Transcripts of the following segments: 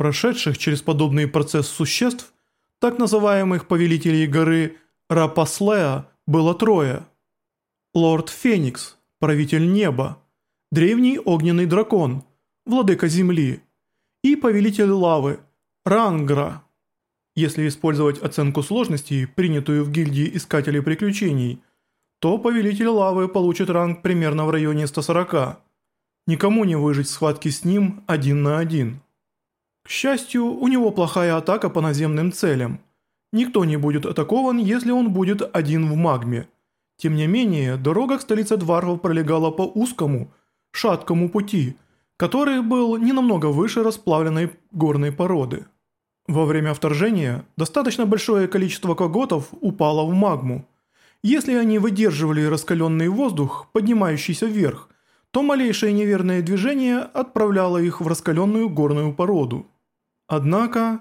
Прошедших через подобный процесс существ, так называемых повелителей горы Рапаслеа, было трое. Лорд Феникс, правитель неба, древний огненный дракон, владыка земли, и повелитель лавы, Рангра. Если использовать оценку сложности, принятую в гильдии искателей приключений, то повелитель лавы получит ранг примерно в районе 140. Никому не выжить в схватке с ним один на один. К счастью, у него плохая атака по наземным целям. Никто не будет атакован, если он будет один в магме. Тем не менее, дорога к столице Дварвов пролегала по узкому, шаткому пути, который был не намного выше расплавленной горной породы. Во время вторжения достаточно большое количество коготов упало в магму. Если они выдерживали раскаленный воздух, поднимающийся вверх, то малейшее неверное движение отправляло их в раскаленную горную породу. Однако,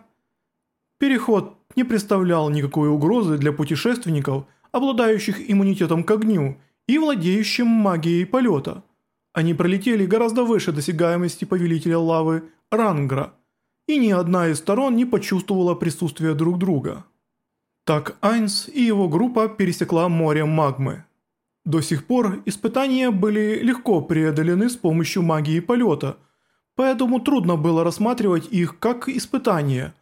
переход не представлял никакой угрозы для путешественников, обладающих иммунитетом к огню и владеющим магией полета. Они пролетели гораздо выше досягаемости повелителя лавы Рангра, и ни одна из сторон не почувствовала присутствия друг друга. Так Айнс и его группа пересекла море магмы. До сих пор испытания были легко преодолены с помощью магии полета, поэтому трудно было рассматривать их как испытания.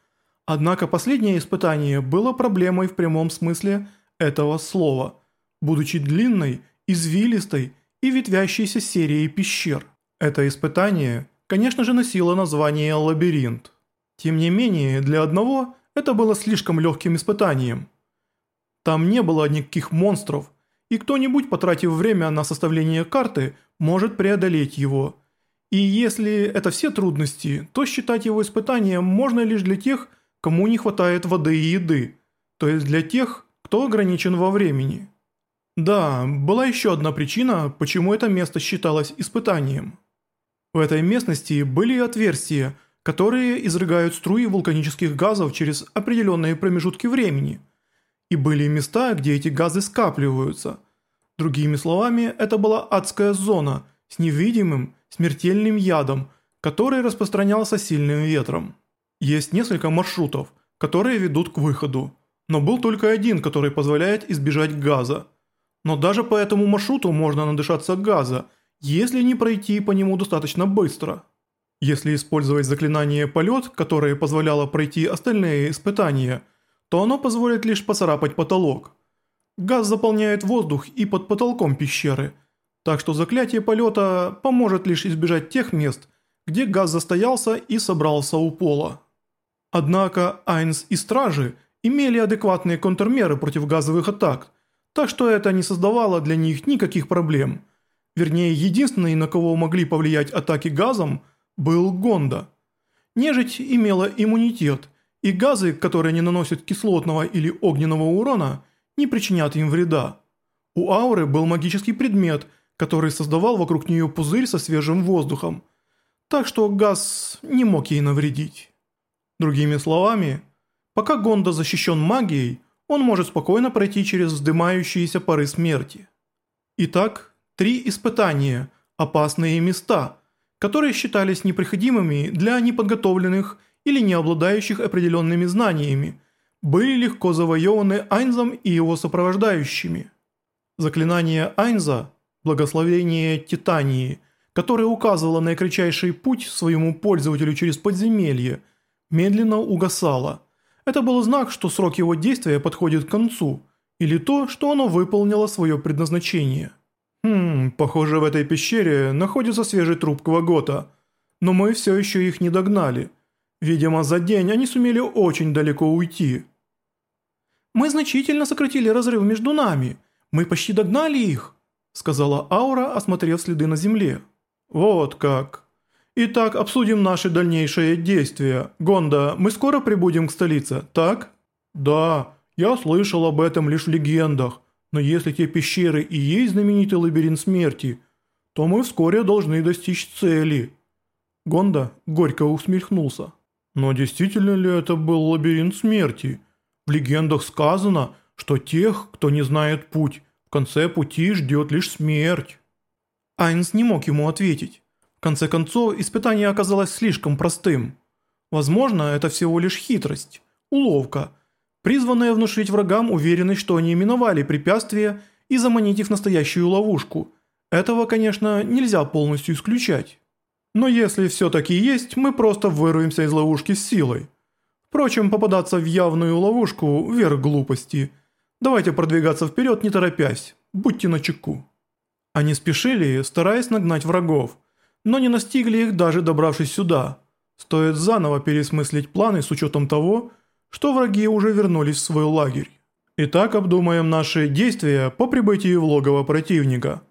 Однако последнее испытание было проблемой в прямом смысле этого слова, будучи длинной, извилистой и ветвящейся серией пещер. Это испытание, конечно же, носило название «Лабиринт». Тем не менее, для одного это было слишком легким испытанием. Там не было никаких монстров – и кто-нибудь, потратив время на составление карты, может преодолеть его. И если это все трудности, то считать его испытанием можно лишь для тех, кому не хватает воды и еды, то есть для тех, кто ограничен во времени. Да, была еще одна причина, почему это место считалось испытанием. В этой местности были отверстия, которые изрыгают струи вулканических газов через определенные промежутки времени – и были места, где эти газы скапливаются. Другими словами, это была адская зона с невидимым, смертельным ядом, который распространялся сильным ветром. Есть несколько маршрутов, которые ведут к выходу, но был только один, который позволяет избежать газа. Но даже по этому маршруту можно надышаться газа, если не пройти по нему достаточно быстро. Если использовать заклинание «Полет», которое позволяло пройти остальные испытания – то оно позволит лишь поцарапать потолок. Газ заполняет воздух и под потолком пещеры, так что заклятие полета поможет лишь избежать тех мест, где газ застоялся и собрался у пола. Однако Айнс и Стражи имели адекватные контрмеры против газовых атак, так что это не создавало для них никаких проблем. Вернее, единственный, на кого могли повлиять атаки газом, был Гонда. Нежить имела иммунитет – и газы, которые не наносят кислотного или огненного урона, не причинят им вреда. У ауры был магический предмет, который создавал вокруг нее пузырь со свежим воздухом, так что газ не мог ей навредить. Другими словами, пока Гонда защищен магией, он может спокойно пройти через вздымающиеся пары смерти. Итак, три испытания, опасные места, которые считались непроходимыми для неподготовленных или не обладающих определенными знаниями, были легко завоеваны Айнзом и его сопровождающими. Заклинание Айнза – благословение Титании, которое указывало на кратчайший путь своему пользователю через подземелье, медленно угасало. Это был знак, что срок его действия подходит к концу, или то, что оно выполнило свое предназначение. Хм, похоже в этой пещере находится свежий труп Квагота, но мы все еще их не догнали – Видимо, за день они сумели очень далеко уйти. «Мы значительно сократили разрыв между нами. Мы почти догнали их», сказала Аура, осмотрев следы на земле. «Вот как. Итак, обсудим наши дальнейшие действия. Гонда, мы скоро прибудем к столице, так?» «Да, я слышал об этом лишь в легендах, но если те пещеры и есть знаменитый лабиринт смерти, то мы вскоре должны достичь цели». Гонда горько усмехнулся. Но действительно ли это был лабиринт смерти? В легендах сказано, что тех, кто не знает путь, в конце пути ждет лишь смерть. Айнс не мог ему ответить. В конце концов, испытание оказалось слишком простым. Возможно, это всего лишь хитрость, уловка, призванная внушить врагам уверенность, что они миновали препятствия и заманить их в настоящую ловушку. Этого, конечно, нельзя полностью исключать. Но если все-таки есть, мы просто вырвемся из ловушки с силой. Впрочем, попадаться в явную ловушку – верх глупости. Давайте продвигаться вперед, не торопясь. Будьте начеку. Они спешили, стараясь нагнать врагов, но не настигли их даже добравшись сюда. Стоит заново пересмыслить планы с учетом того, что враги уже вернулись в свой лагерь. Итак, обдумаем наши действия по прибытии в логово противника.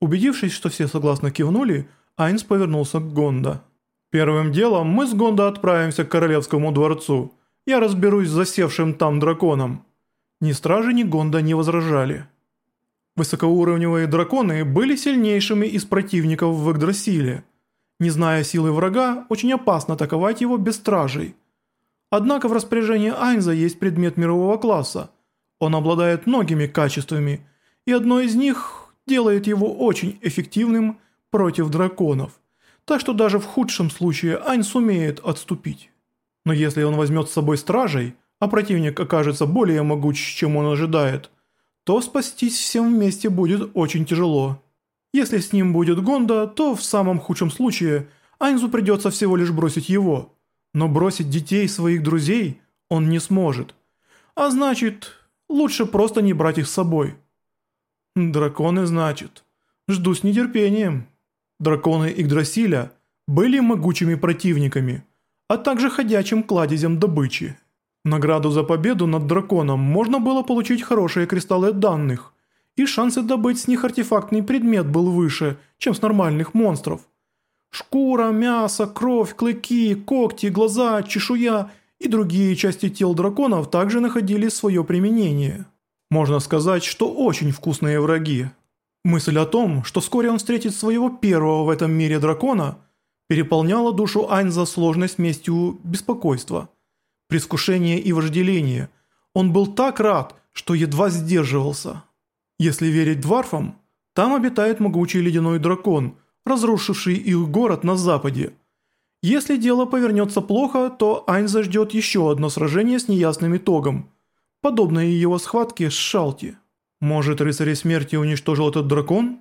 Убедившись, что все согласно кивнули, Айнс повернулся к Гонда. «Первым делом мы с Гонда отправимся к королевскому дворцу. Я разберусь с засевшим там драконом». Ни стражи, ни Гонда не возражали. Высокоуровневые драконы были сильнейшими из противников в Игдрасиле. Не зная силы врага, очень опасно атаковать его без стражей. Однако в распоряжении Айнза есть предмет мирового класса. Он обладает многими качествами, и одно из них делает его очень эффективным против драконов. Так что даже в худшем случае Айн сумеет отступить. Но если он возьмет с собой стражей, а противник окажется более могуч, чем он ожидает – то спастись всем вместе будет очень тяжело. Если с ним будет Гонда, то в самом худшем случае Айнзу придется всего лишь бросить его. Но бросить детей своих друзей он не сможет. А значит, лучше просто не брать их с собой. Драконы, значит. Жду с нетерпением. Драконы Игдрасиля были могучими противниками, а также ходячим кладезем добычи. Награду за победу над драконом можно было получить хорошие кристаллы данных, и шансы добыть с них артефактный предмет был выше, чем с нормальных монстров. Шкура, мясо, кровь, клыки, когти, глаза, чешуя и другие части тел драконов также находили свое применение. Можно сказать, что очень вкусные враги. Мысль о том, что вскоре он встретит своего первого в этом мире дракона, переполняла душу Айнза сложной смесью беспокойства – предвкушение и вожделение. Он был так рад, что едва сдерживался. Если верить дварфам, там обитает могучий ледяной дракон, разрушивший их город на западе. Если дело повернется плохо, то Айнза ждет еще одно сражение с неясным итогом, подобное его схватке с Шалти. Может, рыцарь смерти уничтожил этот дракон?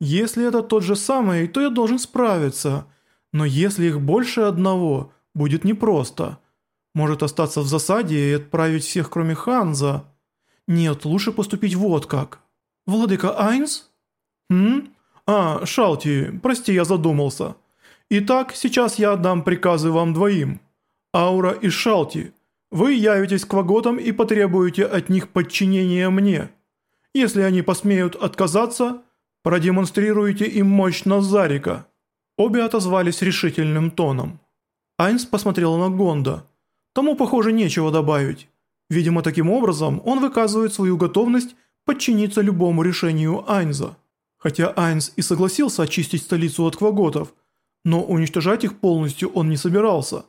Если это тот же самый, то я должен справиться. Но если их больше одного, будет непросто. Может остаться в засаде и отправить всех, кроме Ханза? Нет, лучше поступить вот как. Владыка Айнс? Хм? А, Шалти, прости, я задумался. Итак, сейчас я отдам приказы вам двоим. Аура и Шалти, вы явитесь к ваготам и потребуете от них подчинения мне. Если они посмеют отказаться, продемонстрируйте им мощь Назарика». Обе отозвались решительным тоном. Айнс посмотрел на Гонда – Тому, похоже, нечего добавить. Видимо, таким образом он выказывает свою готовность подчиниться любому решению Айнза. Хотя Айнз и согласился очистить столицу от кваготов, но уничтожать их полностью он не собирался.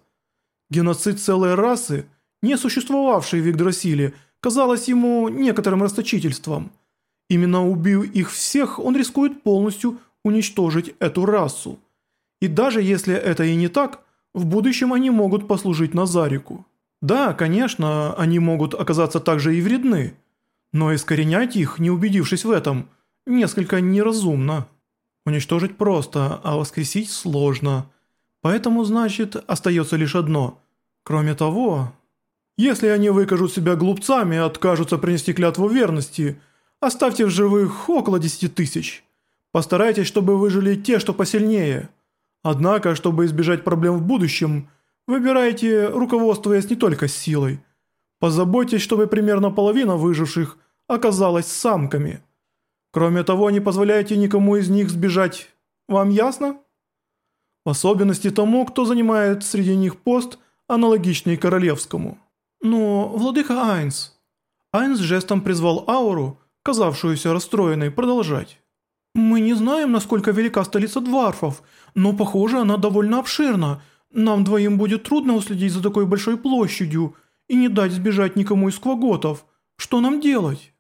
Геноцид целой расы, не существовавшей в Игдрасиле, казалось ему некоторым расточительством. Именно убив их всех, он рискует полностью уничтожить эту расу. И даже если это и не так – в будущем они могут послужить Назарику. Да, конечно, они могут оказаться также и вредны, но искоренять их, не убедившись в этом, несколько неразумно. Уничтожить просто, а воскресить сложно. Поэтому, значит, остается лишь одно. Кроме того, если они выкажут себя глупцами и откажутся принести клятву верности, оставьте в живых около 10 тысяч. Постарайтесь, чтобы выжили те, что посильнее – Однако, чтобы избежать проблем в будущем, выбирайте, руководствуясь не только силой. Позаботьтесь, чтобы примерно половина выживших оказалась самками. Кроме того, не позволяйте никому из них сбежать. Вам ясно? В особенности тому, кто занимает среди них пост, аналогичный королевскому. Но, владыка Айнс... Айнс жестом призвал ауру, казавшуюся расстроенной, продолжать. «Мы не знаем, насколько велика столица Дварфов, но, похоже, она довольно обширна. Нам двоим будет трудно уследить за такой большой площадью и не дать сбежать никому из кваготов. Что нам делать?»